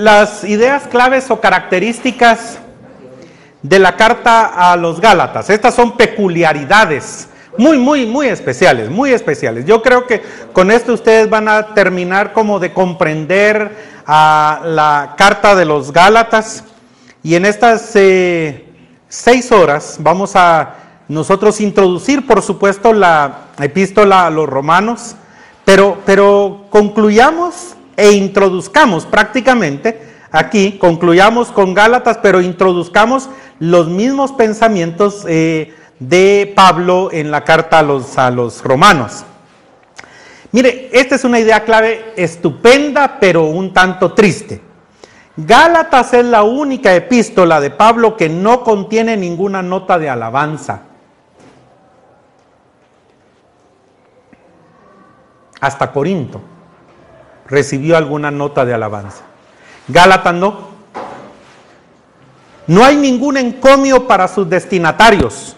Las ideas claves o características de la carta a los Gálatas. Estas son peculiaridades muy, muy, muy especiales, muy especiales. Yo creo que con esto ustedes van a terminar como de comprender a la carta de los Gálatas. Y en estas eh, seis horas vamos a nosotros introducir, por supuesto, la epístola a los romanos, pero, pero concluyamos e introduzcamos prácticamente aquí, concluyamos con Gálatas, pero introduzcamos los mismos pensamientos eh, de Pablo en la carta a los, a los romanos. Mire, esta es una idea clave estupenda, pero un tanto triste. Gálatas es la única epístola de Pablo que no contiene ninguna nota de alabanza. Hasta Corinto recibió alguna nota de alabanza. Gálatas no. No hay ningún encomio para sus destinatarios.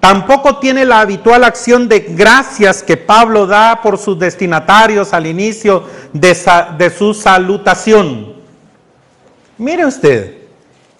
Tampoco tiene la habitual acción de gracias que Pablo da por sus destinatarios al inicio de, su salutación. Mire usted,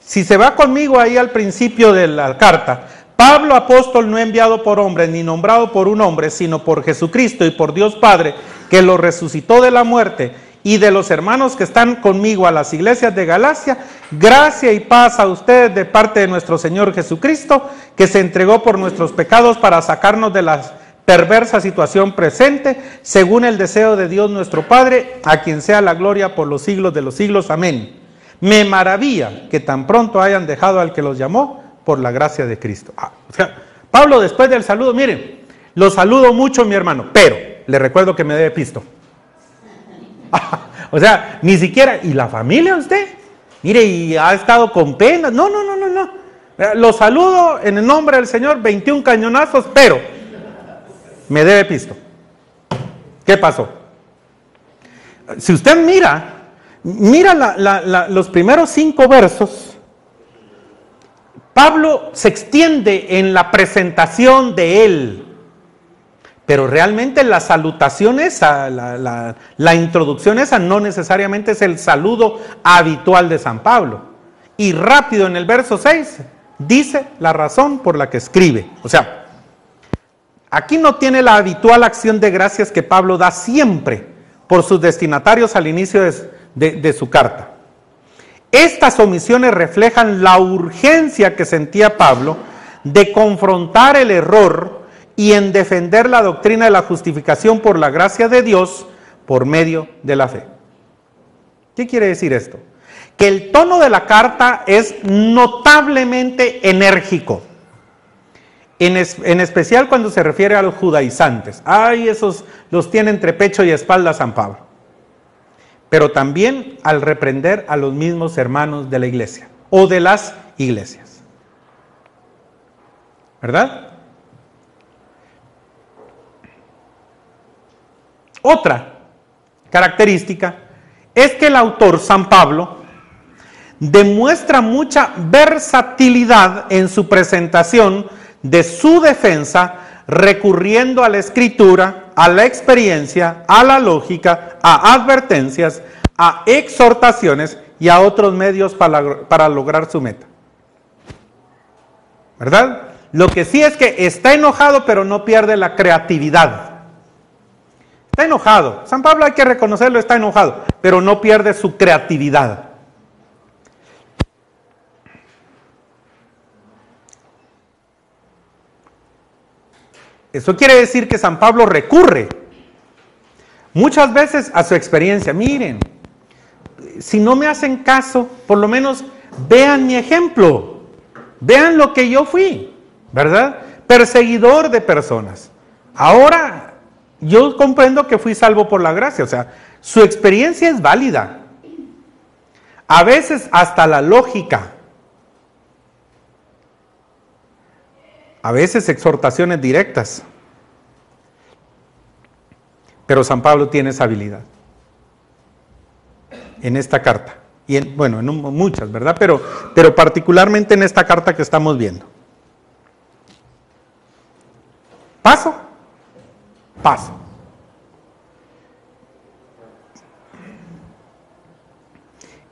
si se va conmigo ahí al principio de la carta, Pablo apóstol no enviado por hombres ni nombrado por un hombre, sino por Jesucristo y por Dios Padre, que lo resucitó de la muerte y de los hermanos que están conmigo a las iglesias de Galacia, gracia y paz a ustedes de parte de nuestro Señor Jesucristo, que se entregó por nuestros pecados para sacarnos de la perversa situación presente, según el deseo de Dios nuestro Padre, a quien sea la gloria por los siglos de los siglos. Amén. Me maravilla que tan pronto hayan dejado al que los llamó por la gracia de Cristo. Ah, o sea, Pablo después del saludo, miren, lo saludo mucho mi hermano, pero le recuerdo que me debe pisto. o sea, ni siquiera, ¿y la familia usted? Mire, y ha estado con pena. No, no, no, no, no. Lo saludo en el nombre del Señor, 21 cañonazos, pero me debe pisto. ¿Qué pasó? Si usted mira, mira los primeros cinco versos, Pablo se extiende en la presentación de él. Pero realmente la salutación esa, la, introducción esa no necesariamente es el saludo habitual de San Pablo. Y rápido en el verso 6 dice la razón por la que escribe. O sea, aquí no tiene la habitual acción de gracias que Pablo da siempre por sus destinatarios al inicio de su carta. Estas omisiones reflejan la urgencia que sentía Pablo de confrontar el error y en defender la doctrina de la justificación por la gracia de Dios por medio de la fe. ¿Qué quiere decir esto? Que el tono de la carta es notablemente enérgico, en, especial cuando se refiere a los judaizantes. Ay, esos los tiene entre pecho y espalda San Pablo. Pero también al reprender a los mismos hermanos de la iglesia o de las iglesias. ¿Verdad? Otra característica es que el autor, San Pablo, demuestra mucha versatilidad en su presentación de su defensa, recurriendo a la escritura, a la experiencia, a la lógica, a advertencias, a exhortaciones y a otros medios para, lograr su meta. ¿Verdad? Lo que sí es que está enojado, pero no pierde la creatividad. Está enojado. San Pablo hay que reconocerlo, está enojado, pero no pierde su creatividad. Eso quiere decir que San Pablo recurre muchas veces a su experiencia. Miren, si no me hacen caso, por lo menos vean mi ejemplo, vean lo que yo fui, ¿verdad? Perseguidor de personas. Ahora yo comprendo que fui salvo por la gracia, o sea, su experiencia es válida. A veces hasta la lógica. A veces exhortaciones directas. Pero San Pablo tiene esa habilidad. En esta carta. Y en, bueno, en muchas, ¿verdad? Pero, pero particularmente en esta carta que estamos viendo. Paso paso.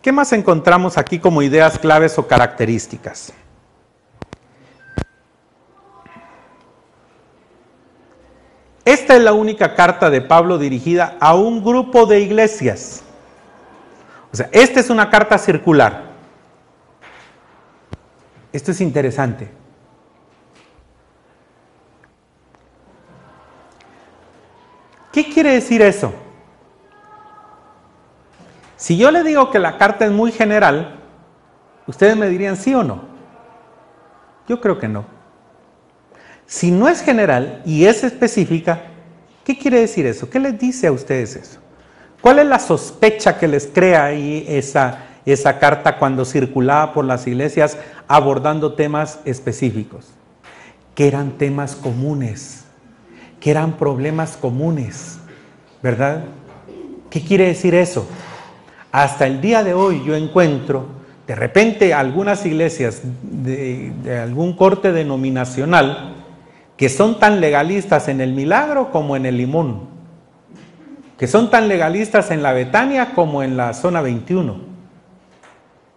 ¿Qué más encontramos aquí como ideas claves o características? Esta es la única carta de Pablo dirigida a un grupo de iglesias. O sea, esta es una carta circular. Esto es interesante. ¿Qué quiere decir eso? Si yo le digo que la carta es muy general, ustedes me dirían sí o no. Yo creo que no. Si no es general y es específica, ¿qué quiere decir eso? ¿Qué les dice a ustedes eso? ¿Cuál es la sospecha que les crea ahí esa, esa carta cuando circulaba por las iglesias abordando temas específicos? Que eran temas comunes que eran problemas comunes, ¿verdad? ¿Qué quiere decir eso? Hasta el día de hoy yo encuentro de repente algunas iglesias de, algún corte denominacional que son tan legalistas en el milagro como en el limón, que son tan legalistas en la Betania como en la zona 21,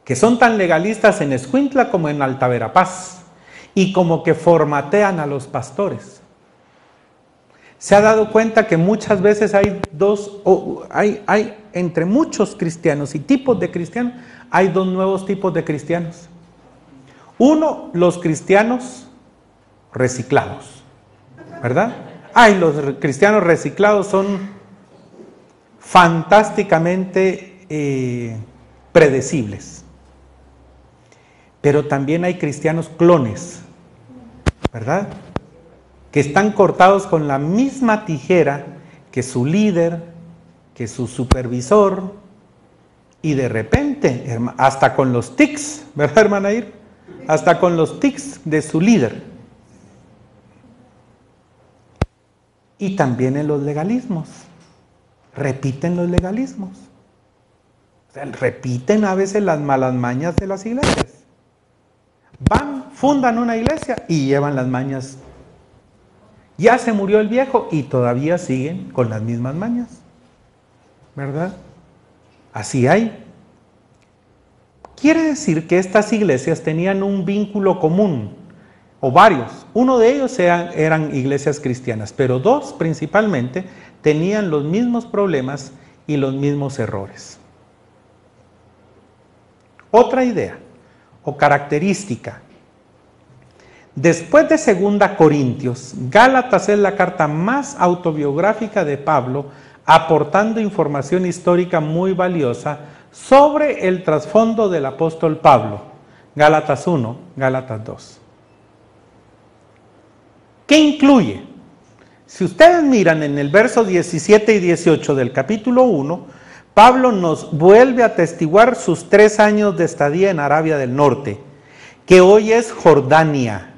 que son tan legalistas en Escuintla como en Alta Verapaz, y como que formatean a los pastores se ha dado cuenta que muchas veces hay dos, hay entre muchos cristianos y tipos de cristianos, hay dos nuevos tipos de cristianos. Uno, los cristianos reciclados, ¿verdad? Ay, los cristianos reciclados son fantásticamente eh, predecibles. Pero también hay cristianos clones, ¿verdad? Que están cortados con la misma tijera que su líder, que su supervisor, y de repente, hasta con los tics, ¿verdad, hermana Ir? Hasta con los tics de su líder. Y también en los legalismos. Repiten los legalismos. repiten a veces las malas mañas de las iglesias. Van, fundan una iglesia y llevan las mañas ya se murió el viejo y todavía siguen con las mismas mañas. ¿Verdad? Así hay. Quiere decir que estas iglesias tenían un vínculo común, o varios. Uno de ellos eran, eran, iglesias cristianas, pero dos principalmente tenían los mismos problemas y los mismos errores. Otra idea o característica Después de Segunda Corintios, Gálatas es la carta más autobiográfica de Pablo, aportando información histórica muy valiosa sobre el trasfondo del apóstol Pablo. Gálatas 1, Gálatas 2. ¿Qué incluye? Si ustedes miran en el verso 17 y 18 del capítulo 1, Pablo nos vuelve a atestiguar sus tres años de estadía en Arabia del Norte, que hoy es Jordania.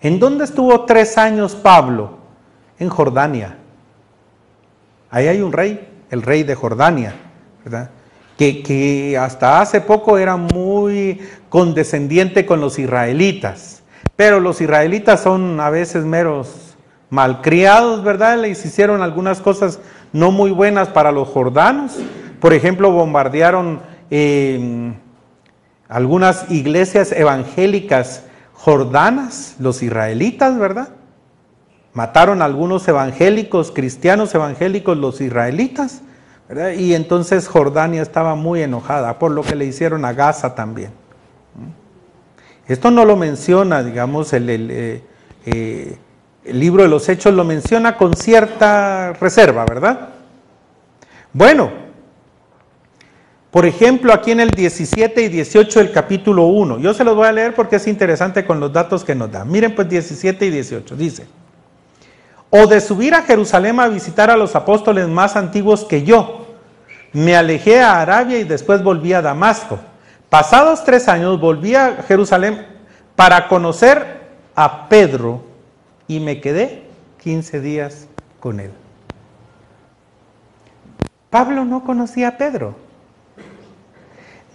¿En dónde estuvo tres años Pablo? En Jordania. Ahí hay un rey, el rey de Jordania, ¿verdad? Que, que, hasta hace poco era muy condescendiente con los israelitas. Pero los israelitas son a veces meros malcriados, ¿verdad? Les hicieron algunas cosas no muy buenas para los jordanos. Por ejemplo, bombardearon eh, algunas iglesias evangélicas jordanas, los israelitas, ¿verdad? Mataron a algunos evangélicos, cristianos evangélicos, los israelitas, ¿verdad? Y entonces Jordania estaba muy enojada por lo que le hicieron a Gaza también. Esto no lo menciona, digamos, el, eh, eh, el libro de los Hechos lo menciona con cierta reserva, ¿verdad? Bueno, por ejemplo, aquí en el 17 y 18 del capítulo 1, yo se los voy a leer porque es interesante con los datos que nos da. Miren pues 17 y 18, dice, o de subir a Jerusalén a visitar a los apóstoles más antiguos que yo, me alejé a Arabia y después volví a Damasco. Pasados tres años volví a Jerusalén para conocer a Pedro y me quedé 15 días con él. Pablo no conocía a Pedro.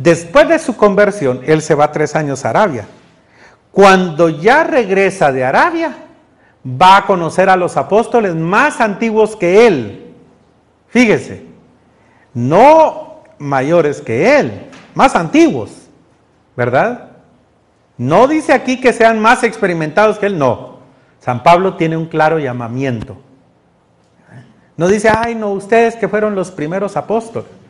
Después de su conversión, él se va tres años a Arabia. Cuando ya regresa de Arabia, va a conocer a los apóstoles más antiguos que él. Fíjese, no mayores que él, más antiguos, ¿verdad? No dice aquí que sean más experimentados que él, no. San Pablo tiene un claro llamamiento. No dice, ay, no, ustedes que fueron los primeros apóstoles.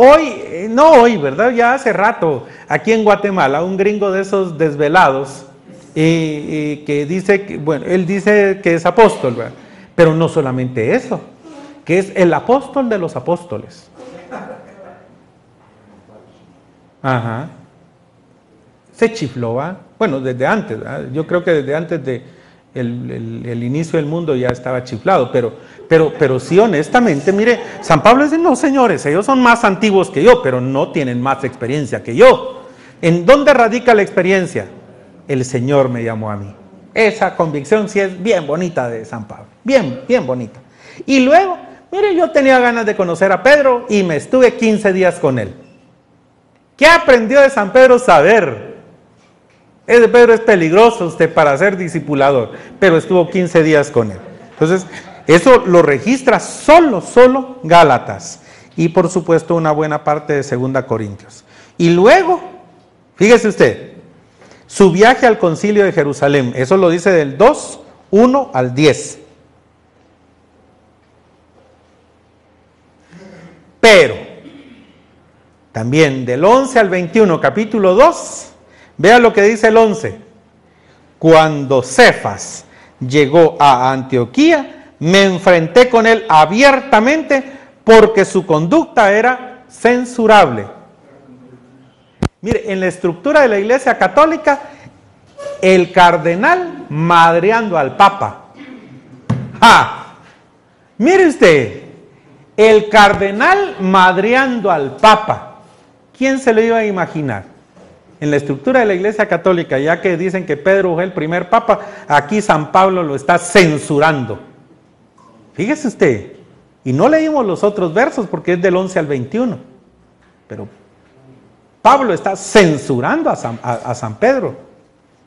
Hoy, eh, no hoy, ¿verdad? Ya hace rato, aquí en Guatemala, un gringo de esos desvelados, que dice, que, bueno, él dice que es apóstol, ¿verdad? Pero no solamente eso, que es el apóstol de los apóstoles. Ajá. Se chifló, ¿va? Bueno, desde antes, yo creo que desde antes de el, inicio del mundo ya estaba chiflado, pero, pero, pero sí, honestamente, mire, San Pablo dice, no, señores, ellos son más antiguos que yo, pero no tienen más experiencia que yo. ¿En dónde radica la experiencia? El Señor me llamó a mí. Esa convicción sí es bien bonita de San Pablo, bien, bien bonita. Y luego, mire, yo tenía ganas de conocer a Pedro y me estuve 15 días con él. ¿Qué aprendió de San Pedro saber? Ese Pedro es peligroso usted para ser discipulador, pero estuvo 15 días con él. Entonces, eso lo registra solo, solo Gálatas. Y por supuesto una buena parte de Segunda Corintios. Y luego, fíjese usted, su viaje al concilio de Jerusalén, eso lo dice del 2, 1 al 10. Pero, también del 11 al 21, capítulo 2, vea lo que dice el 11. Cuando Cefas llegó a Antioquía, me enfrenté con él abiertamente porque su conducta era censurable. Mire, en la estructura de la Iglesia Católica, el cardenal madreando al Papa. ¡Ja! Mire usted, el cardenal madreando al Papa. ¿Quién se lo iba a imaginar? En la estructura de la Iglesia Católica, ya que dicen que Pedro fue el primer papa, aquí San Pablo lo está censurando. Fíjese usted, y no leímos los otros versos porque es del 11 al 21, pero Pablo está censurando a San, Pedro.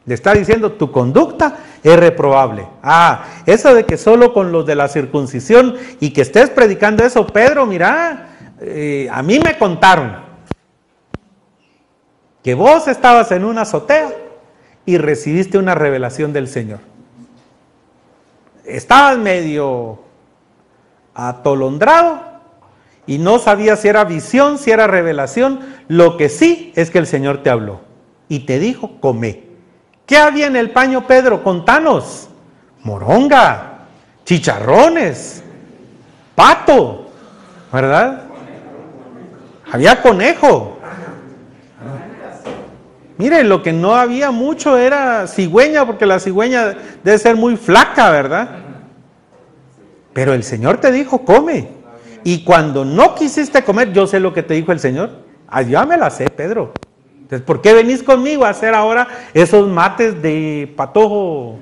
Le está diciendo, tu conducta es reprobable. Ah, eso de que solo con los de la circuncisión y que estés predicando eso, Pedro, mira, eh, a mí me contaron que vos estabas en una azotea y recibiste una revelación del Señor. Estabas medio atolondrado y no sabías si era visión, si era revelación. Lo que sí es que el Señor te habló y te dijo, come. ¿Qué había en el paño, Pedro? Contanos. Moronga, chicharrones, pato, ¿verdad? Había conejo. Mire, lo que no había mucho era cigüeña, porque la cigüeña debe ser muy flaca, ¿verdad? Pero el Señor te dijo, come. Y cuando no quisiste comer, yo sé lo que te dijo el Señor. Ah, ya me la sé, Pedro. Entonces, ¿por qué venís conmigo a hacer ahora esos mates de patojo?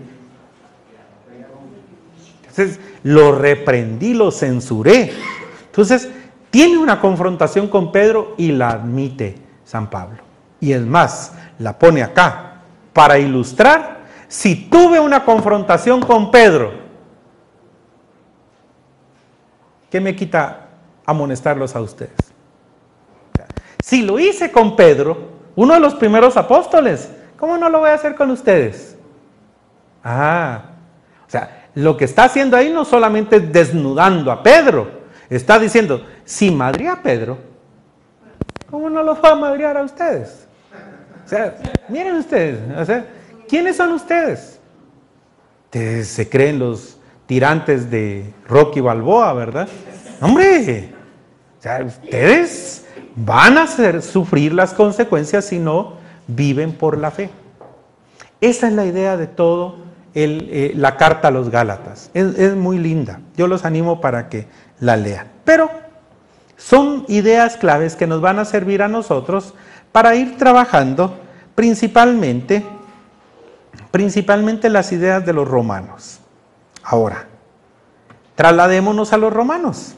Entonces, lo reprendí, lo censuré. Entonces, tiene una confrontación con Pedro y la admite San Pablo. Y es más, la pone acá para ilustrar si tuve una confrontación con Pedro. ¿Qué me quita amonestarlos a ustedes? Si lo hice con Pedro, uno de los primeros apóstoles, ¿cómo no lo voy a hacer con ustedes? Ah, o sea, lo que está haciendo ahí no solamente desnudando a Pedro, está diciendo, si madría a Pedro, ¿cómo no lo va a madrear a ustedes? O sea, miren ustedes, o sea, ¿quiénes son ustedes? se creen los tirantes de Rocky Balboa, ¿verdad? Hombre, o sea, ustedes van a sufrir las consecuencias si no viven por la fe. Esa es la idea de todo eh, la carta a los Gálatas. Es, es muy linda. Yo los animo para que la lean. Pero son ideas claves que nos van a servir a nosotros para ir trabajando principalmente, principalmente las ideas de los romanos. Ahora, trasladémonos a los romanos.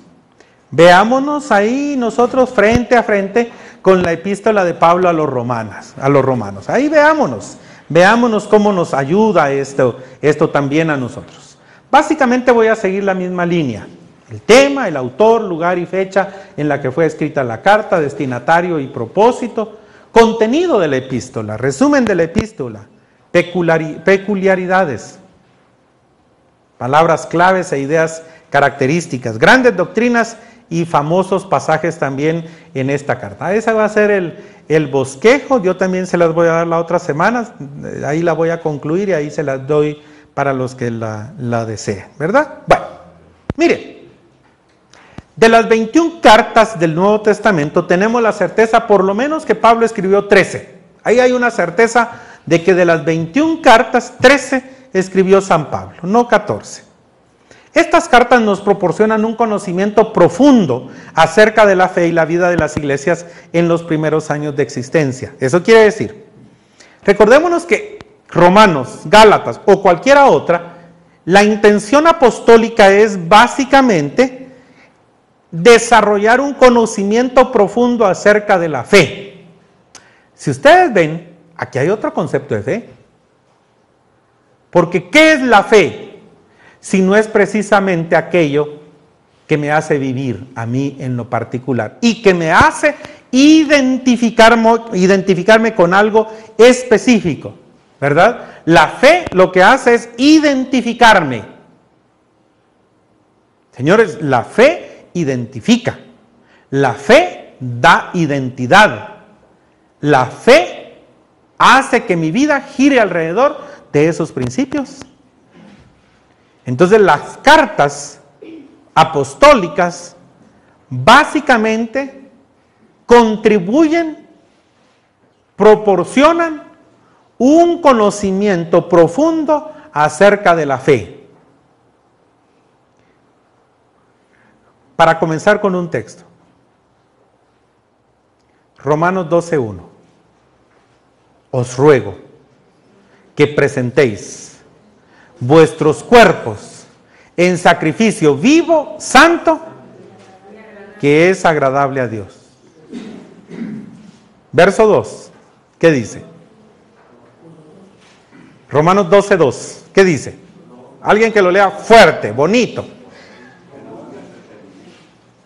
Veámonos ahí nosotros frente a frente con la epístola de Pablo a los romanos, a los romanos. Ahí veámonos, veámonos cómo nos ayuda esto, esto también a nosotros. Básicamente voy a seguir la misma línea El tema, el autor, lugar y fecha en la que fue escrita la carta, destinatario y propósito, contenido de la epístola, resumen de la epístola, peculiaridades, palabras claves e ideas características, grandes doctrinas y famosos pasajes también en esta carta. Ese va a ser el, el bosquejo, yo también se las voy a dar la otra semana, ahí la voy a concluir y ahí se las doy para los que la, la deseen, ¿verdad? Bueno, mire, de las 21 cartas del Nuevo Testamento tenemos la certeza por lo menos que Pablo escribió 13. Ahí hay una certeza de que de las 21 cartas, 13 escribió San Pablo, no 14. Estas cartas nos proporcionan un conocimiento profundo acerca de la fe y la vida de las iglesias en los primeros años de existencia. Eso quiere decir, recordémonos que Romanos, Gálatas o cualquiera otra, la intención apostólica es básicamente desarrollar un conocimiento profundo acerca de la fe. Si ustedes ven, aquí hay otro concepto de fe. Porque ¿qué es la fe? si no es precisamente aquello que me hace vivir a mí en lo particular y que me hace identificarme, identificarme con algo específico, ¿verdad? La fe lo que hace es identificarme. Señores, la fe identifica. La fe da identidad. La fe hace que mi vida gire alrededor de esos principios. Entonces las cartas apostólicas básicamente contribuyen, proporcionan un conocimiento profundo acerca de la fe. Para comenzar con un texto. Romanos 12.1. Os ruego que presentéis vuestros cuerpos en sacrificio vivo, santo, que es agradable a Dios. Verso 2, ¿qué dice? Romanos 12, 2, ¿qué dice? Alguien que lo lea fuerte, bonito.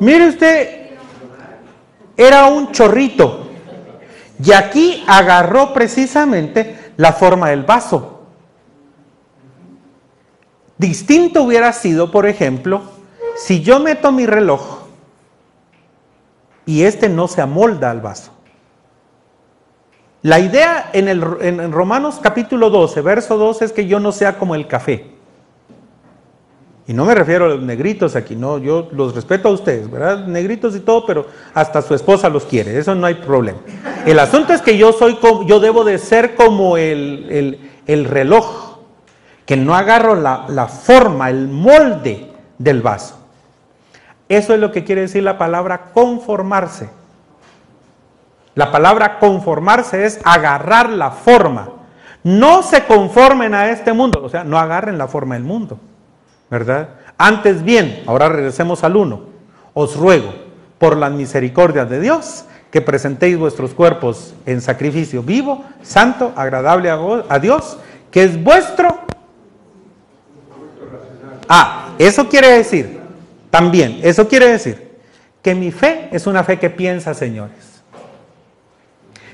Mire usted, era un chorrito. Y aquí agarró precisamente la forma del vaso. Distinto hubiera sido, por ejemplo, si yo meto mi reloj y este no se amolda al vaso. La idea en, el, en Romanos capítulo 12, verso 12 es que yo no sea como el café. Y no me refiero a los negritos aquí, no, yo los respeto a ustedes, ¿verdad? Negritos y todo, pero hasta su esposa los quiere, eso no hay problema. El asunto es que yo soy yo debo de ser como el, reloj, que no agarro la, la forma, el molde del vaso. Eso es lo que quiere decir la palabra conformarse. La palabra conformarse es agarrar la forma. No se conformen a este mundo, o sea, no agarren la forma del mundo, ¿verdad? Antes bien, ahora regresemos al uno, os ruego por las misericordias de Dios que presentéis vuestros cuerpos en sacrificio vivo, santo, agradable a Dios, que es vuestro... Ah, eso quiere decir también, eso quiere decir que mi fe es una fe que piensa, señores.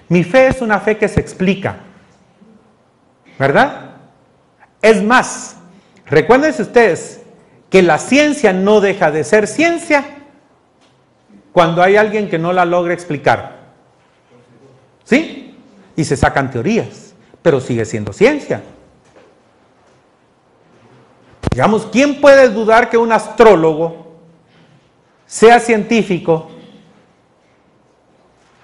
Mi fe es una fe que se explica. ¿Verdad? Es más, recuérdense ustedes que la ciencia no deja de ser ciencia cuando hay alguien que no la logra explicar. ¿Sí? Y se sacan teorías, pero sigue siendo ciencia. Digamos, ¿quién puede dudar que un astrólogo sea científico,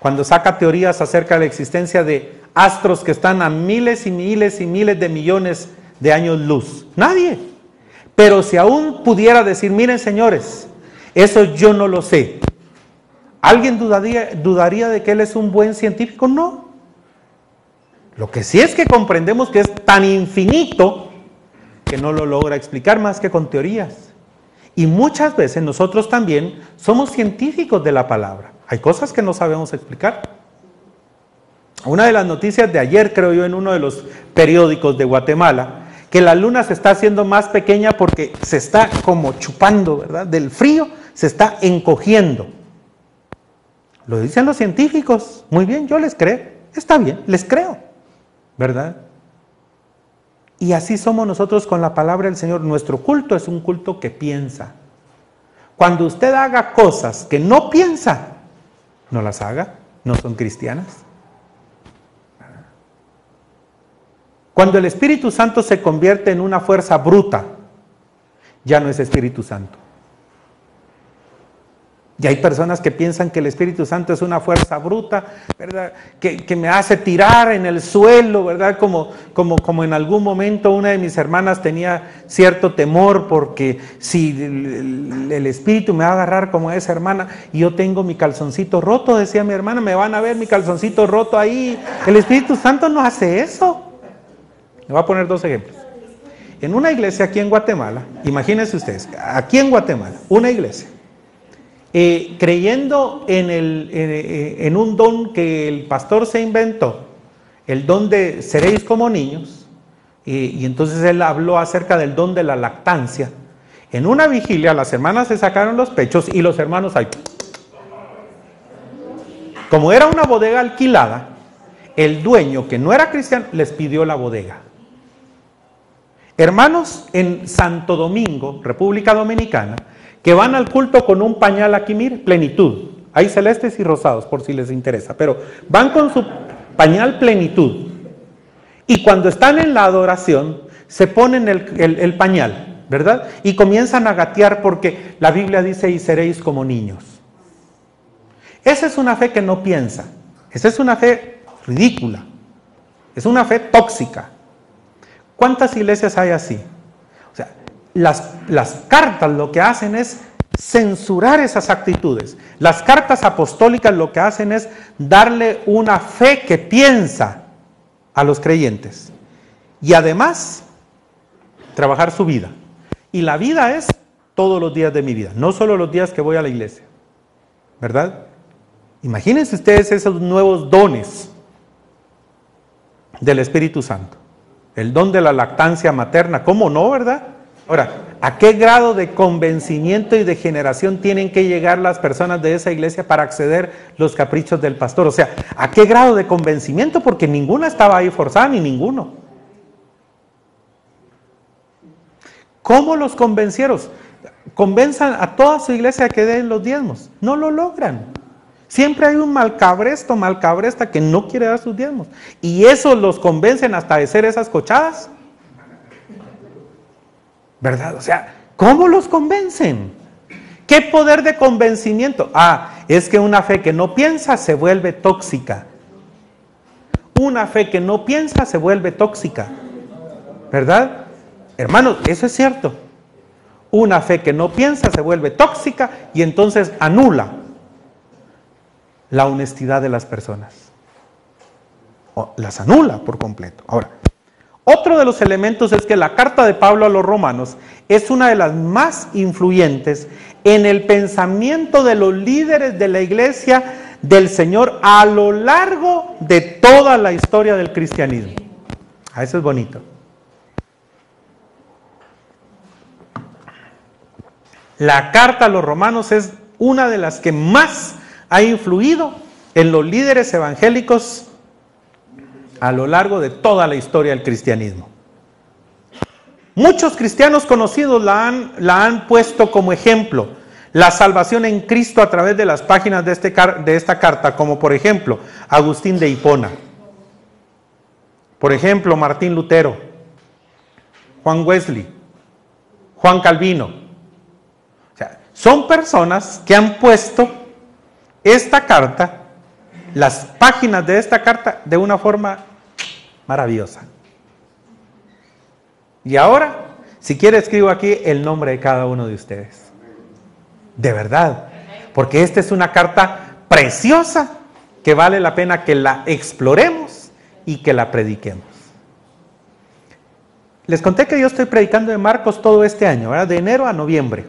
cuando saca teorías acerca de la existencia de astros que están a miles y miles y miles de millones de años luz. Nadie. Pero si aún pudiera decir, miren señores, eso yo no lo sé. ¿Alguien dudaría, dudaría de que él es un buen científico? No. Lo que sí es que comprendemos que es tan infinito que no lo logra explicar más que con teorías. Y muchas veces nosotros también somos científicos de la palabra. Hay cosas que no sabemos explicar. Una de las noticias de ayer, creo yo, en uno de los periódicos de Guatemala, que la luna se está haciendo más pequeña porque se está como chupando, ¿verdad? Del frío se está encogiendo. Lo dicen los científicos. Muy bien, yo les creo. Está bien, les creo. ¿Verdad? Y así somos nosotros con la palabra del Señor. Nuestro culto es un culto que piensa. Cuando usted haga cosas que no piensa, no las haga, no son cristianas. Cuando el Espíritu Santo se convierte en una fuerza bruta, ya no es Espíritu Santo. Y hay personas que piensan que el Espíritu Santo es una fuerza bruta, ¿verdad? Que, me hace tirar en el suelo, ¿verdad? Como, como, como en algún momento una de mis hermanas tenía cierto temor porque si el, el, Espíritu me va a agarrar como esa hermana y yo tengo mi calzoncito roto, decía mi hermana, me van a ver mi calzoncito roto ahí. El Espíritu Santo no hace eso. Le voy a poner dos ejemplos. En una iglesia aquí en Guatemala, imagínense ustedes, aquí en Guatemala, una iglesia eh, creyendo en, el, eh, en un don que el pastor se inventó, el don de seréis como niños, y entonces él habló acerca del don de la lactancia. En una vigilia las hermanas se sacaron los pechos y los hermanos ahí. Como era una bodega alquilada, el dueño que no era cristiano les pidió la bodega. Hermanos, en Santo Domingo, República Dominicana, que van al culto con un pañal aquí, mire, plenitud. Hay celestes y rosados, por si les interesa, pero van con su pañal plenitud. Y cuando están en la adoración, se ponen el, pañal, ¿verdad? Y comienzan a gatear porque la Biblia dice, y seréis como niños. Esa es una fe que no piensa. Esa es una fe ridícula. Es una fe tóxica. ¿Cuántas iglesias hay así? las, cartas lo que hacen es censurar esas actitudes. Las cartas apostólicas lo que hacen es darle una fe que piensa a los creyentes. Y además, trabajar su vida. Y la vida es todos los días de mi vida, no solo los días que voy a la iglesia. ¿Verdad? Imagínense ustedes esos nuevos dones del Espíritu Santo. El don de la lactancia materna, ¿cómo no, verdad? Ahora, ¿a qué grado de convencimiento y de generación tienen que llegar las personas de esa iglesia para acceder los caprichos del pastor? O sea, ¿a qué grado de convencimiento? Porque ninguna estaba ahí forzada, ni ninguno. ¿Cómo los convencieron? Convenzan a toda su iglesia que den los diezmos. No lo logran. Siempre hay un malcabresto, malcabresta que no quiere dar sus diezmos. Y eso los convencen hasta de ser esas cochadas. ¿Verdad? O sea, ¿cómo los convencen? ¿Qué poder de convencimiento? Ah, es que una fe que no piensa se vuelve tóxica. Una fe que no piensa se vuelve tóxica. ¿Verdad? Hermanos, eso es cierto. Una fe que no piensa se vuelve tóxica y entonces anula la honestidad de las personas. Las anula por completo. Ahora, otro de los elementos es que la carta de Pablo a los romanos es una de las más influyentes en el pensamiento de los líderes de la iglesia del Señor a lo largo de toda la historia del cristianismo. A ah, eso es bonito. La carta a los romanos es una de las que más ha influido en los líderes evangélicos a lo largo de toda la historia del cristianismo. Muchos cristianos conocidos la han, la han puesto como ejemplo, la salvación en Cristo a través de las páginas de, este, de esta carta, como por ejemplo Agustín de Hipona, por ejemplo Martín Lutero, Juan Wesley, Juan Calvino. Son personas que han puesto esta carta las páginas de esta carta de una forma maravillosa. Y ahora, Si quiere, escribo aquí el nombre de cada uno de ustedes. De verdad. Porque esta es una carta preciosa que vale la pena que la exploremos y que la prediquemos. Les conté que yo estoy predicando de Marcos todo este año, ¿verdad? de enero a noviembre.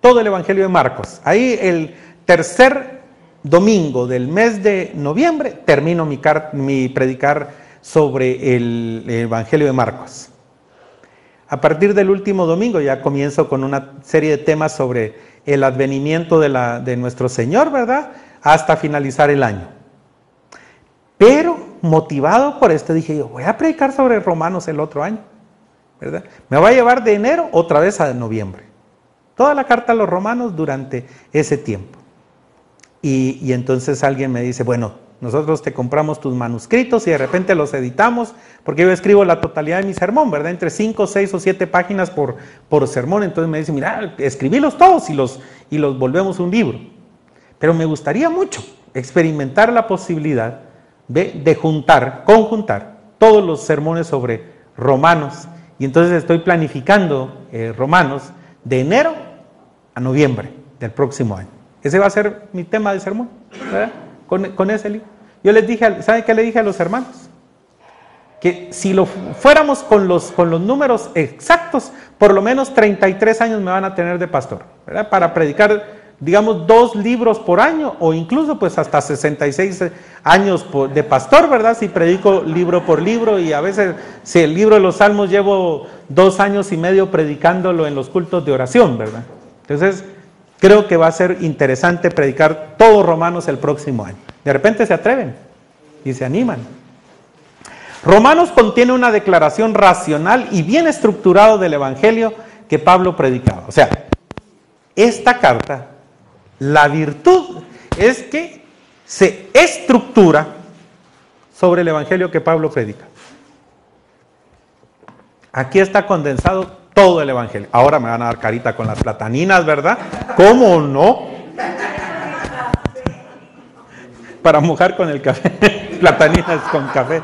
Todo el Evangelio de Marcos. Ahí el tercer domingo del mes de noviembre termino mi, predicar sobre el Evangelio de Marcos. A partir del último domingo ya comienzo con una serie de temas sobre el advenimiento de, de nuestro Señor, ¿verdad? Hasta finalizar el año. Pero motivado por esto dije yo, voy a predicar sobre Romanos el otro año, ¿verdad? Me va a llevar de enero otra vez a noviembre. Toda la carta a los romanos durante ese tiempo. Y, entonces alguien me dice, bueno, nosotros te compramos tus manuscritos y de repente los editamos, porque yo escribo la totalidad de mi sermón, ¿verdad? Entre 5, 6 o 7 páginas por, por sermón. Entonces me dice, mira, escribílos todos y los, y los volvemos un libro. Pero me gustaría mucho experimentar la posibilidad de, de juntar, conjuntar todos los sermones sobre Romanos. Y entonces estoy planificando eh, Romanos de enero a noviembre del próximo año. Ese va a ser mi tema de sermón, ¿verdad? Con, con ese libro. Yo les dije, ¿saben qué le dije a los hermanos? Que si lo fuéramos con los, con los números exactos, por lo menos 33 años me van a tener de pastor, ¿verdad? Para predicar, digamos, dos libros por año o incluso pues hasta 66 años de pastor, ¿verdad? Si predico libro por libro y a veces, si el libro de los salmos llevo dos años y medio predicándolo en los cultos de oración, ¿verdad? Entonces, creo que va a ser interesante predicar todos Romanos el próximo año. De repente se atreven y se animan. Romanos contiene una declaración racional y bien estructurado del Evangelio que Pablo predicaba. O sea, esta carta, la virtud es que se estructura sobre el Evangelio que Pablo predica. Aquí está condensado todo el Evangelio. Ahora me van a dar carita con las plataninas, ¿verdad? ¿Cómo no? para mojar con el café. Plataninas con café.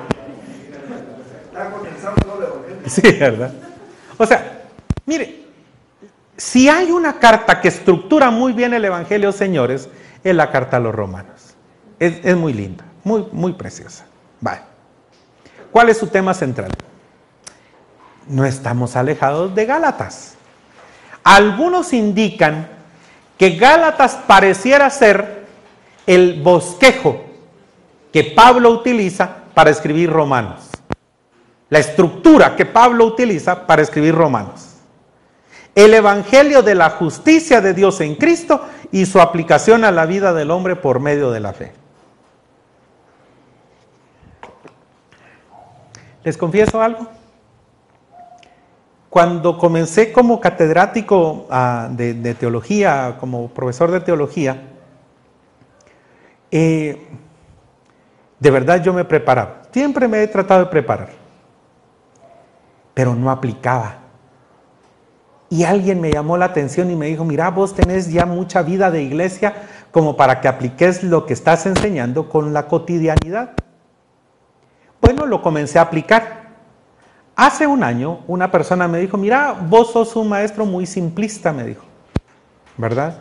Sí, ¿verdad? O sea, mire, si hay una carta que estructura muy bien el Evangelio, señores, es la carta a los romanos. Es, muy linda, muy, muy preciosa. Vale. ¿Cuál es su tema central? No estamos alejados de Gálatas. Algunos indican que Gálatas pareciera ser el bosquejo que Pablo utiliza para escribir Romanos. La estructura que Pablo utiliza para escribir Romanos. El Evangelio de la justicia de Dios en Cristo y su aplicación a la vida del hombre por medio de la fe. ¿Les confieso algo? Cuando comencé como catedrático ah, de teología, como profesor de teología, eh, de verdad yo me preparaba. Siempre me he tratado de preparar. Pero no aplicaba. Y alguien me llamó la atención y me dijo, mira, vos tenés ya mucha vida de iglesia como para que apliques lo que estás enseñando con la cotidianidad. Bueno, lo comencé a aplicar. Hace un año una persona me dijo, mira, vos sos un maestro muy simplista, me dijo. ¿Verdad?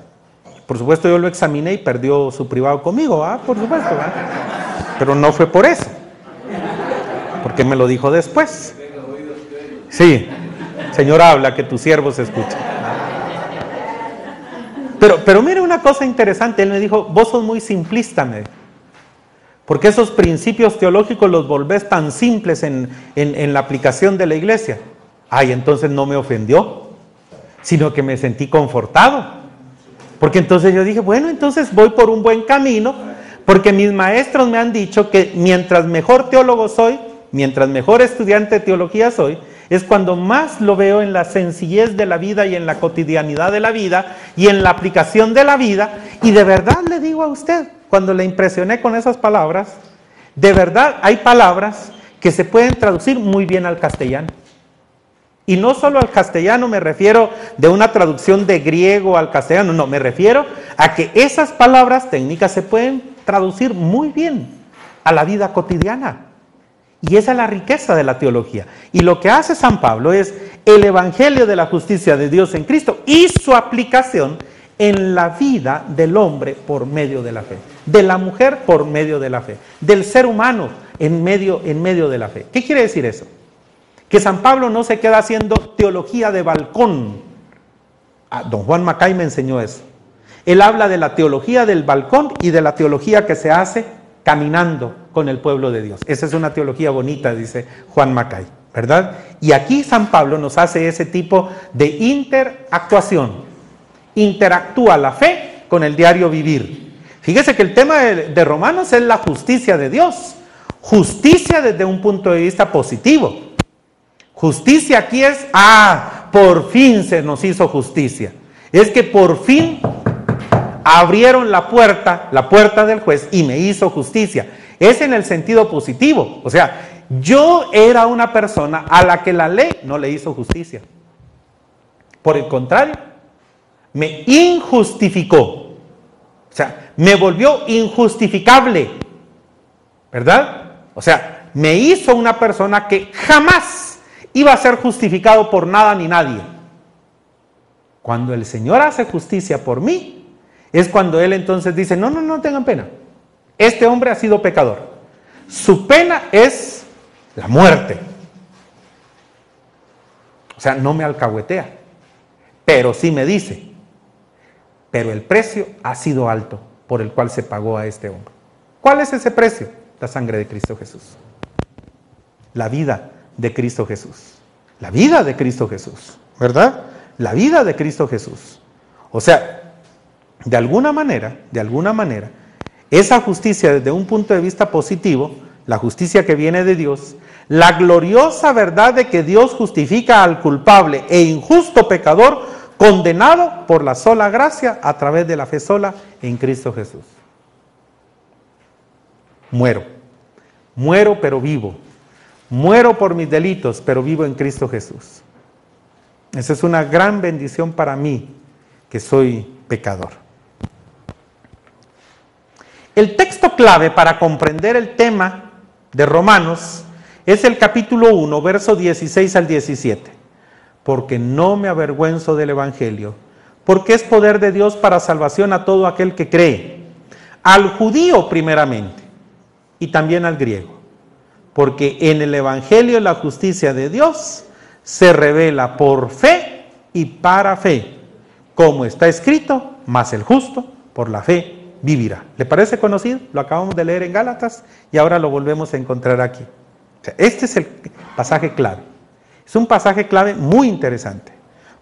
Por supuesto yo lo examiné y perdió su privado conmigo, ¿ah? Por supuesto, Pero no fue por eso. Porque me lo dijo después. Sí, Señor habla, que tu siervo se escucha. Pero, pero mire una cosa interesante, él me dijo, vos sos muy simplista, me Porque esos principios teológicos los volvés tan simples en, en la aplicación de la iglesia. Ay, entonces no me ofendió, sino que me sentí confortado. Porque entonces yo dije, bueno, entonces voy por un buen camino, porque mis maestros me han dicho que mientras mejor teólogo soy, mientras mejor estudiante de teología soy, es cuando más lo veo en la sencillez de la vida y en la cotidianidad de la vida y en la aplicación de la vida. Y de verdad le digo a usted, cuando le impresioné con esas palabras, de verdad hay palabras que se pueden traducir muy bien al castellano. Y no solo al castellano me refiero de una traducción de griego al castellano, no, me refiero a que esas palabras técnicas se pueden traducir muy bien a la vida cotidiana. Y esa es la riqueza de la teología. Y lo que hace San Pablo es el Evangelio de la justicia de Dios en Cristo y su aplicación en la vida del hombre por medio de la fe, de la mujer por medio de la fe, del ser humano en medio, en medio de la fe. ¿Qué quiere decir eso? Que San Pablo no se queda haciendo teología de balcón. Ah, don Juan Macay me enseñó eso. Él habla de la teología del balcón y de la teología que se hace caminando con el pueblo de Dios. Esa es una teología bonita, dice Juan Macay, ¿verdad? Y aquí San Pablo nos hace ese tipo de interactuación. Interactúa la fe con el diario vivir. Fíjese que el tema de, Romanos es la justicia de Dios. Justicia desde un punto de vista positivo. Justicia aquí es, ah, por fin se nos hizo justicia. Es que por fin abrieron la puerta, la puerta del juez y me hizo justicia. Es en el sentido positivo. O sea, yo era una persona a la que la ley no le hizo justicia. Por el contrario, me injustificó. O sea, me volvió injustificable. ¿Verdad? O sea, me hizo una persona que jamás iba a ser justificado por nada ni nadie. Cuando el Señor hace justicia por mí, es cuando Él entonces dice, no, no, no tengan pena. Este hombre ha sido pecador. Su pena es la muerte. O sea, no me alcahuetea, pero sí me dice, pero el precio ha sido alto por el cual se pagó a este hombre. ¿Cuál es ese precio? La sangre de Cristo Jesús. La vida de Cristo Jesús. La vida de Cristo Jesús, ¿verdad? La vida de Cristo Jesús. O sea, de alguna manera, de alguna manera, esa justicia desde un punto de vista positivo, la justicia que viene de Dios, la gloriosa verdad de que Dios justifica al culpable e injusto pecador condenado por la sola gracia a través de la fe sola en Cristo Jesús. Muero, muero pero vivo, muero por mis delitos, pero vivo en Cristo Jesús. Esa es una gran bendición para mí, que soy pecador. El texto clave para comprender el tema de Romanos es el capítulo 1, verso 16 al 17. Porque no me avergüenzo del Evangelio, porque es poder de Dios para salvación a todo aquel que cree, al judío primeramente y también al griego. Porque en el Evangelio la justicia de Dios se revela por fe y para fe, como está escrito, más el justo por la fe vivirá. ¿Le parece conocido? Lo acabamos de leer en Gálatas y ahora lo volvemos a encontrar aquí. este es el pasaje clave. Es un pasaje clave muy interesante,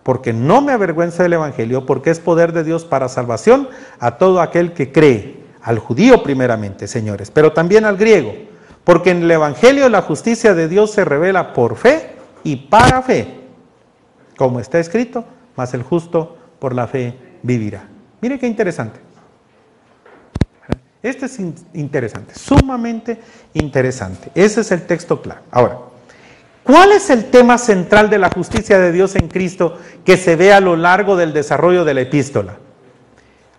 porque no me avergüenza del Evangelio, porque es poder de Dios para salvación a todo aquel que cree, al judío primeramente, señores, pero también al griego, porque en el Evangelio la justicia de Dios se revela por fe y para fe, como está escrito, mas el justo por la fe vivirá. Mire qué interesante. Este es interesante, sumamente interesante. Ese es el texto claro. Ahora, ¿cuál es el tema central de la justicia de Dios en Cristo que se ve a lo largo del desarrollo de la epístola?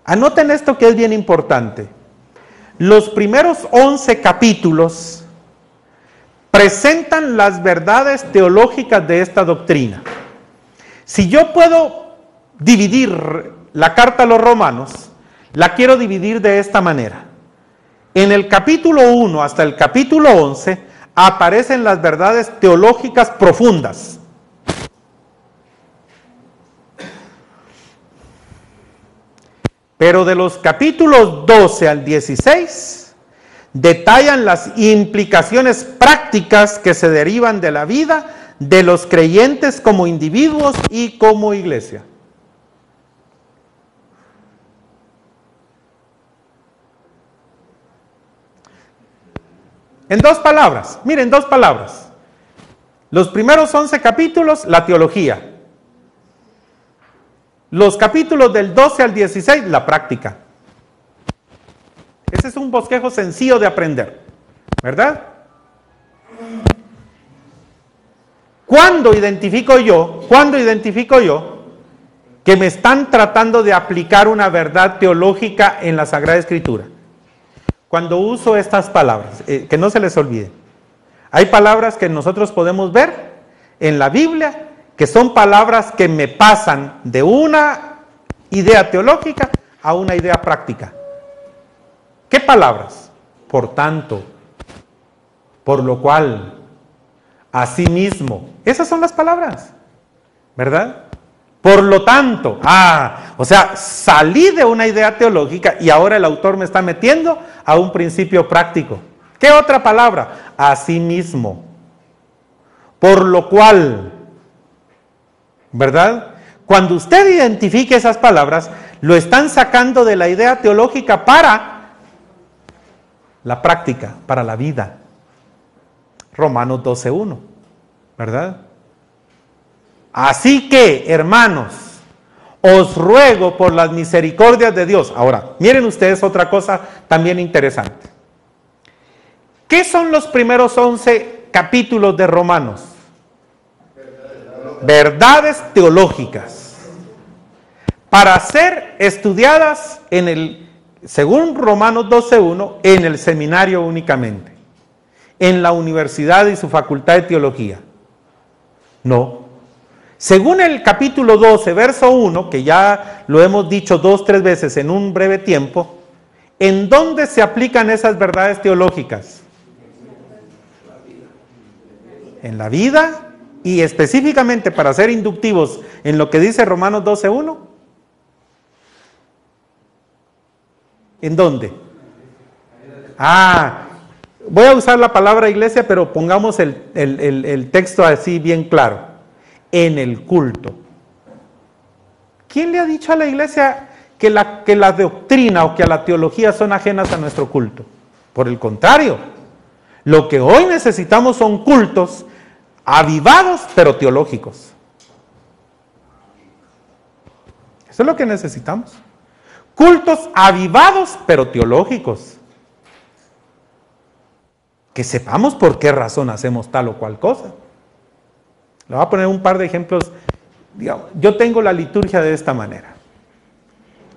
Anoten esto que es bien importante. Los primeros 11 capítulos presentan las verdades teológicas de esta doctrina. Si yo puedo dividir la carta a los romanos, la quiero dividir de esta manera. En el capítulo 1 hasta el capítulo 11 aparecen las verdades teológicas profundas. Pero de los capítulos 12 al 16 detallan las implicaciones prácticas que se derivan de la vida de los creyentes como individuos y como iglesia. En dos palabras, miren, dos palabras. Los primeros 11 capítulos, la teología. Los capítulos del 12 al 16, la práctica. Ese es un bosquejo sencillo de aprender, ¿verdad? ¿Cuándo identifico yo, cuándo identifico yo que me están tratando de aplicar una verdad teológica en la Sagrada Escritura? Cuando uso estas palabras, eh, que no se les olvide. Hay palabras que nosotros podemos ver en la Biblia que son palabras que me pasan de una idea teológica a una idea práctica. ¿Qué palabras? Por tanto, por lo cual, asimismo. Esas son las palabras, ¿verdad? Por lo tanto, ah, o sea, salí de una idea teológica y ahora el autor me está metiendo a un principio práctico. ¿Qué otra palabra? Asimismo. Por lo cual, ¿verdad? Cuando usted identifique esas palabras, lo están sacando de la idea teológica para la práctica, para la vida. Romanos 12.1, ¿verdad? Así que, hermanos, os ruego por las misericordias de Dios. Ahora, miren ustedes otra cosa también interesante. ¿Qué son los primeros 11 capítulos de Romanos? Verdades teológicas. Para ser estudiadas en el, según Romanos 12.1, en el seminario únicamente. En la universidad y su facultad de teología. No. Según el capítulo 12, verso 1, que ya lo hemos dicho dos, tres veces en un breve tiempo, ¿en dónde se aplican esas verdades teológicas? En la vida y específicamente para ser inductivos en lo que dice Romanos 12.1. ¿En dónde? Ah, voy a usar la palabra iglesia, pero pongamos el, el texto así bien claro en el culto. ¿Quién le ha dicho a la iglesia que la, que la doctrina o que la teología son ajenas a nuestro culto? Por el contrario, lo que hoy necesitamos son cultos avivados pero teológicos. Eso es lo que necesitamos. Cultos avivados pero teológicos. Que sepamos por qué razón hacemos tal o cual cosa. Le voy a poner un par de ejemplos. yo tengo la liturgia de esta manera.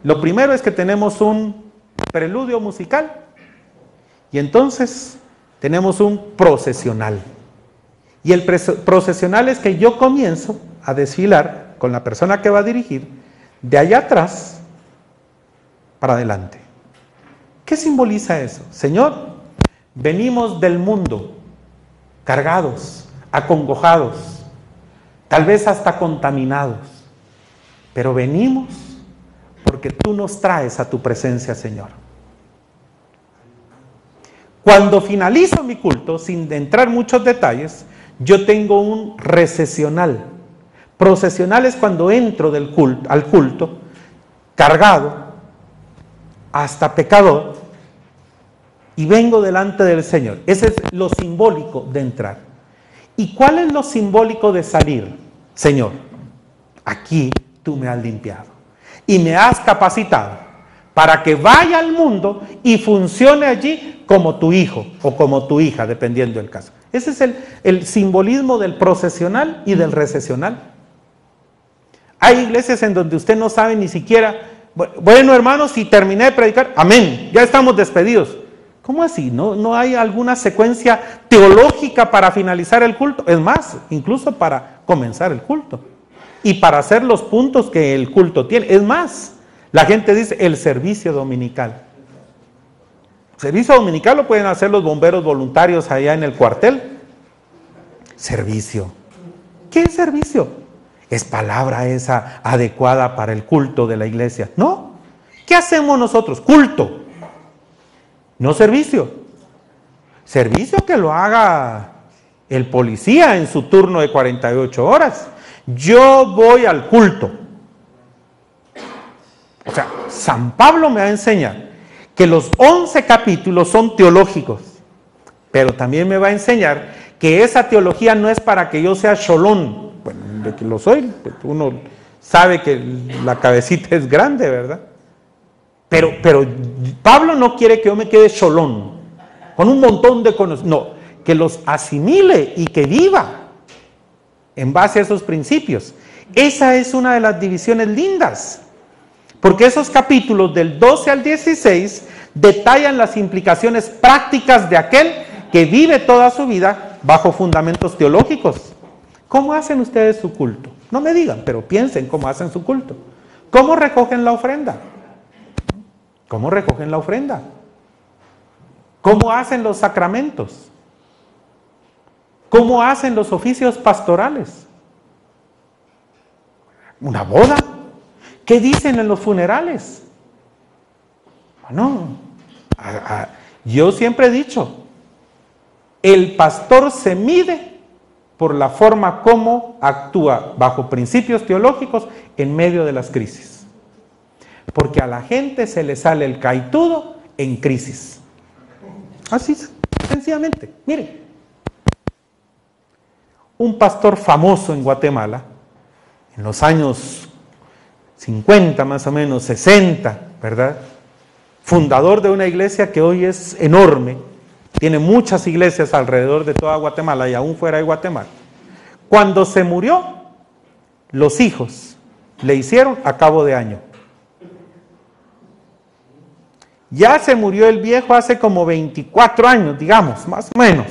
Lo primero es que tenemos un preludio musical y entonces tenemos un procesional. Y el procesional es que yo comienzo a desfilar con la persona que va a dirigir de allá atrás para adelante. ¿Qué simboliza eso? Señor, venimos del mundo cargados, acongojados, tal vez hasta contaminados, pero venimos porque tú nos traes a tu presencia, Señor. Cuando finalizo mi culto, sin entrar en muchos detalles, yo tengo un recesional. Procesional es cuando entro del culto, al culto cargado hasta pecador y vengo delante del Señor. Ese es lo simbólico de entrar. ¿Y cuál es lo simbólico de salir? Señor, aquí tú me has limpiado y me has capacitado para que vaya al mundo y funcione allí como tu hijo o como tu hija, dependiendo del caso. Ese es el, simbolismo del procesional y del recesional. Hay iglesias en donde usted no sabe ni siquiera, bueno hermanos, si terminé de predicar, amén, ya estamos despedidos. ¿Cómo así? ¿No, ¿No hay alguna secuencia teológica para finalizar el culto? Es más, incluso para comenzar el culto. Y para hacer los puntos que el culto tiene. Es más, la gente dice el servicio dominical. Servicio dominical lo pueden hacer los bomberos voluntarios allá en el cuartel. Servicio. ¿Qué es servicio? Es palabra esa adecuada para el culto de la iglesia. No. ¿Qué hacemos nosotros? Culto no servicio. Servicio que lo haga el policía en su turno de 48 horas. Yo voy al culto. O sea, San Pablo me va a enseñar que los 11 capítulos son teológicos, pero también me va a enseñar que esa teología no es para que yo sea cholón. Bueno, de que lo soy, pues uno sabe que la cabecita es grande, ¿verdad? Pero, pero Pablo no quiere que yo me quede solón, con un montón de conocimientos. No, que los asimile y que viva en base a esos principios. Esa es una de las divisiones lindas, porque esos capítulos del 12 al 16 detallan las implicaciones prácticas de aquel que vive toda su vida bajo fundamentos teológicos. ¿Cómo hacen ustedes su culto? No me digan, pero piensen cómo hacen su culto. ¿Cómo recogen la ofrenda? ¿Cómo recogen la ofrenda? ¿Cómo hacen los sacramentos? ¿Cómo hacen los oficios pastorales? ¿Una boda? ¿Qué dicen en los funerales? Bueno, yo siempre he dicho, el pastor se mide por la forma como actúa bajo principios teológicos en medio de las crisis. Porque a la gente se le sale el caitudo en crisis. Así, sencillamente. Mire, un pastor famoso en Guatemala, en los años 50 más o menos, 60, ¿verdad? Fundador de una iglesia que hoy es enorme, tiene muchas iglesias alrededor de toda Guatemala y aún fuera de Guatemala. Cuando se murió, los hijos le hicieron a cabo de año. Ya se murió el viejo hace como 24 años, digamos, más o menos.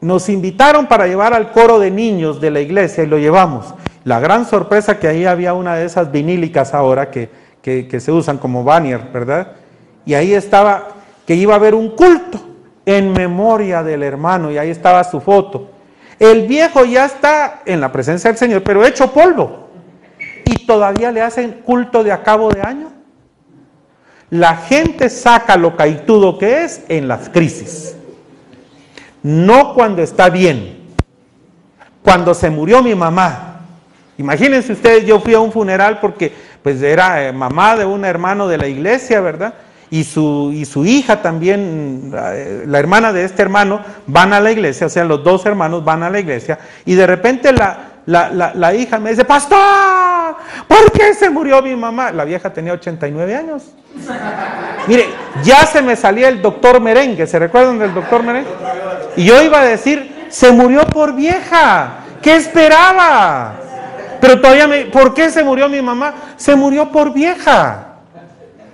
Nos invitaron para llevar al coro de niños de la iglesia y lo llevamos. La gran sorpresa que ahí había una de esas vinílicas ahora que, que, se usan como banner, ¿verdad? Y ahí estaba que iba a haber un culto en memoria del hermano y ahí estaba su foto. El viejo ya está en la presencia del Señor, pero hecho polvo. Y todavía le hacen culto de acabo de año. La gente saca lo caitudo que es en las crisis no cuando está bien. Cuando se murió mi mamá. Imagínense ustedes, yo fui a un funeral porque pues era eh, mamá de un hermano de la iglesia, ¿verdad? Y su, y su hija también, eh, la hermana de este hermano, van a la iglesia, o sea, los dos hermanos van a la iglesia, y de repente la, la, la hija me dice, pastor, ¿por qué se murió mi mamá? La vieja tenía 89 años. Mire, ya se me salía el doctor Merengue, ¿se recuerdan del doctor Merengue? Y yo iba a decir, se murió por vieja, ¿qué esperaba? Pero todavía me, ¿por qué se murió mi mamá? Se murió por vieja.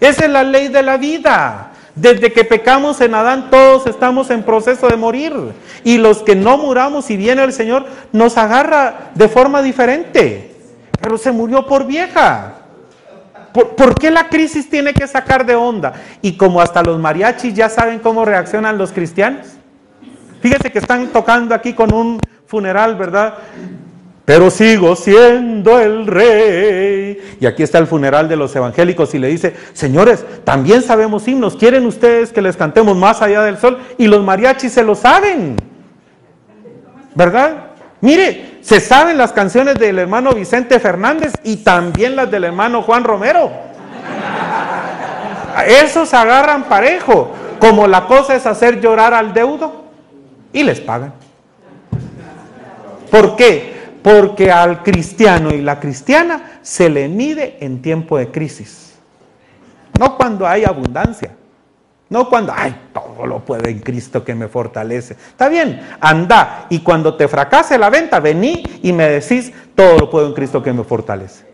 Esa es la ley de la vida. Desde que pecamos en Adán, todos estamos en proceso de morir. Y los que no muramos y viene el Señor, nos agarra de forma diferente. Pero se murió por vieja. ¿Por, qué la crisis tiene que sacar de onda? Y como hasta los mariachis ya saben cómo reaccionan los cristianos. Fíjese que están tocando aquí con un funeral, ¿verdad? Pero sigo siendo el rey. Y aquí está el funeral de los evangélicos y le dice, señores, también sabemos himnos. ¿Quieren ustedes que les cantemos más allá del sol? Y los mariachis se lo saben. ¿Verdad? Mire, se saben las canciones del hermano Vicente Fernández y también las del hermano Juan Romero. Esos agarran parejo, como la cosa es hacer llorar al deudo y les pagan. ¿Por qué? Porque al cristiano y la cristiana se le mide en tiempo de crisis, no cuando hay abundancia. No cuando, ay, todo lo puedo en Cristo que me fortalece. Está bien, anda. Y cuando te fracase la venta, vení y me decís, todo lo puedo en Cristo que me fortalece.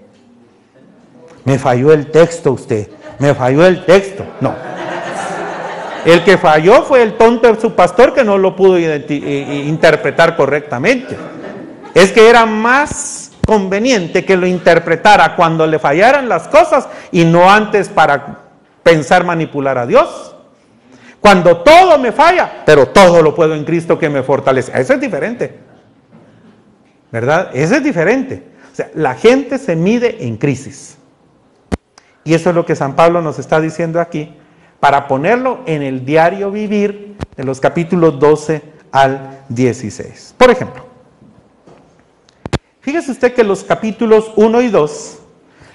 Me falló el texto usted. Me falló el texto. No. El que falló fue el tonto de su pastor que no lo pudo interpretar correctamente. Es que era más conveniente que lo interpretara cuando le fallaran las cosas y no antes para pensar manipular a Dios. Cuando todo me falla, pero todo lo puedo en Cristo que me fortalece. Eso es diferente. ¿Verdad? Eso es diferente. O sea, la gente se mide en crisis. Y eso es lo que San Pablo nos está diciendo aquí, para ponerlo en el diario vivir de los capítulos 12 al 16. Por ejemplo, fíjese usted que los capítulos 1 y 2,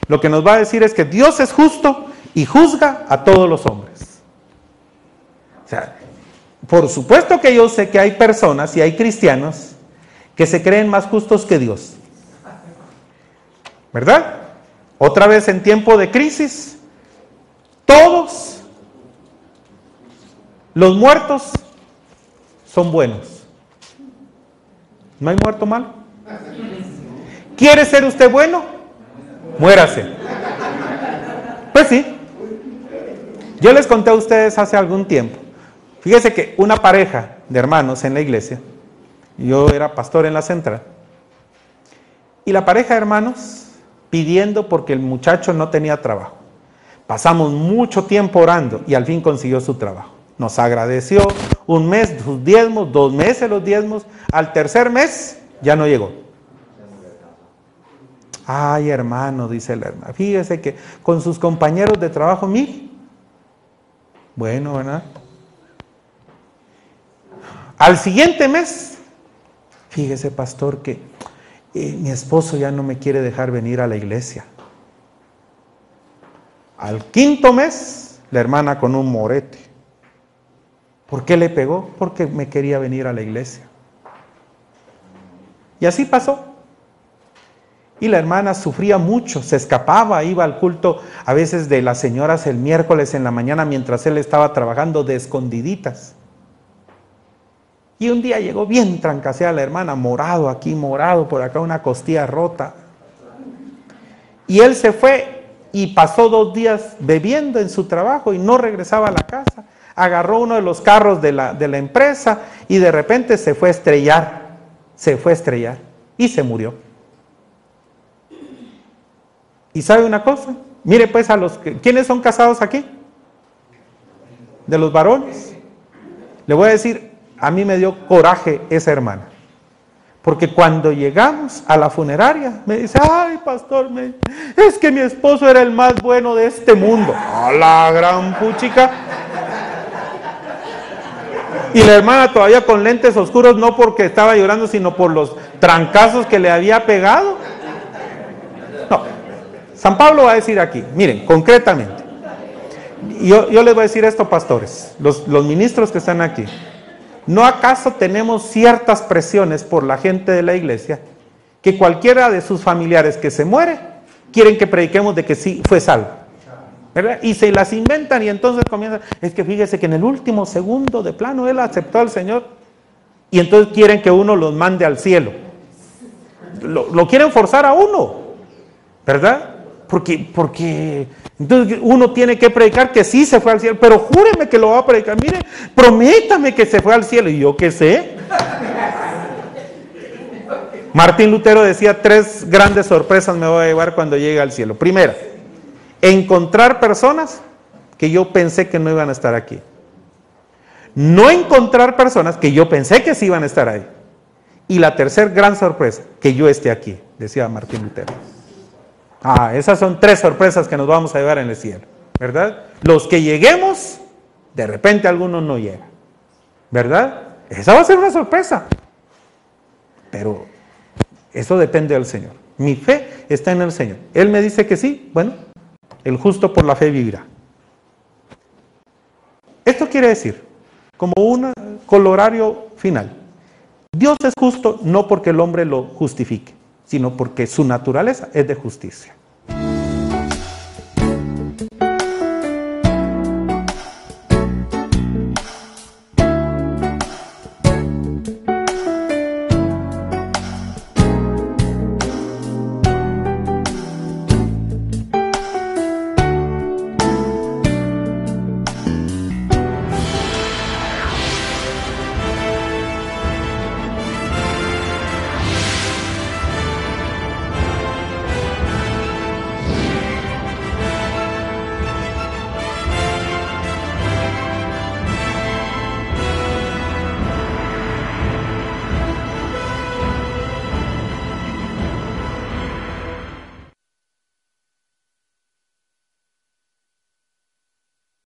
lo que nos va a decir es que Dios es justo y juzga a todos los hombres. O sea, por supuesto que yo sé que hay personas y hay cristianos que se creen más justos que Dios. ¿Verdad? Otra vez en tiempo de crisis, todos los muertos son buenos. ¿No hay muerto malo? ¿Quiere ser usted bueno? Muérase. Pues sí. Yo les conté a ustedes hace algún tiempo Fíjese que una pareja de hermanos en la iglesia, yo era pastor en la central, y la pareja de hermanos pidiendo porque el muchacho no tenía trabajo. Pasamos mucho tiempo orando y al fin consiguió su trabajo. Nos agradeció un mes sus diezmos, dos meses los diezmos, al tercer mes ya no llegó. Ay, hermano, dice la hermana, fíjese que con sus compañeros de trabajo, mire. Bueno, ¿verdad? Al siguiente mes, fíjese, pastor, que eh, mi esposo ya no me quiere dejar venir a la iglesia. Al quinto mes, la hermana con un morete. ¿Por qué le pegó? Porque me quería venir a la iglesia. Y así pasó. Y la hermana sufría mucho, se escapaba, iba al culto a veces de las señoras el miércoles en la mañana mientras él estaba trabajando de escondiditas. Y un día llegó bien trancaseada la hermana, morado aquí, morado, por acá una costilla rota. Y él se fue y pasó dos días bebiendo en su trabajo y no regresaba a la casa. Agarró uno de los carros de la, de la empresa y de repente se fue a estrellar, se fue a estrellar y se murió. ¿Y sabe una cosa? Mire pues a los que, ¿quiénes son casados aquí? De los varones. Le voy a decir, a mí me dio coraje esa hermana. Porque cuando llegamos a la funeraria, me dice, ay, pastor, es que mi esposo era el más bueno de este mundo. A la gran puchica. Y la hermana todavía con lentes oscuros, no porque estaba llorando, sino por los trancazos que le había pegado. No, San Pablo va a decir aquí, miren, concretamente, yo, yo les voy a decir esto, pastores, los, los ministros que están aquí. ¿No acaso tenemos ciertas presiones por la gente de la iglesia que cualquiera de sus familiares que se muere quieren que prediquemos de que sí fue salvo? ¿verdad? Y se las inventan y entonces comienzan, es que fíjese que en el último segundo de plano él aceptó al Señor y entonces quieren que uno los mande al cielo. Lo, lo quieren forzar a uno, ¿verdad? Porque, porque entonces uno tiene que predicar que sí se fue al cielo, pero júreme que lo va a predicar. Mire, prométame que se fue al cielo. Y yo qué sé. Martín Lutero decía, tres grandes sorpresas me voy a llevar cuando llegue al cielo. Primera, encontrar personas que yo pensé que no iban a estar aquí. No encontrar personas que yo pensé que sí iban a estar ahí. Y la tercera gran sorpresa, que yo esté aquí, decía Martín Lutero. Ah, esas son tres sorpresas que nos vamos a llevar en el cielo, ¿verdad? Los que lleguemos, de repente algunos no llegan, ¿verdad? Esa va a ser una sorpresa. Pero eso depende del Señor. Mi fe está en el Señor. Él me dice que sí, bueno, el justo por la fe vivirá. Esto quiere decir, como un colorario final, Dios es justo no porque el hombre lo justifique, sino porque su naturaleza es de justicia.